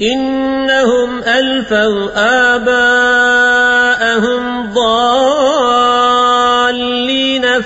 إنهم ألفوا آباءهم ضالين